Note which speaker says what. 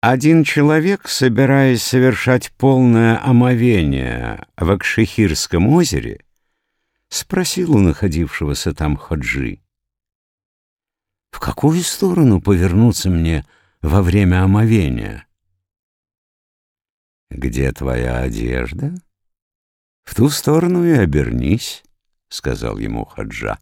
Speaker 1: Один человек, собираясь совершать полное омовение в Акшехирском озере, спросил у находившегося там хаджи, «В какую сторону повернуться мне во время омовения?» «Где твоя одежда?» «В ту сторону и обернись», — сказал ему хаджа.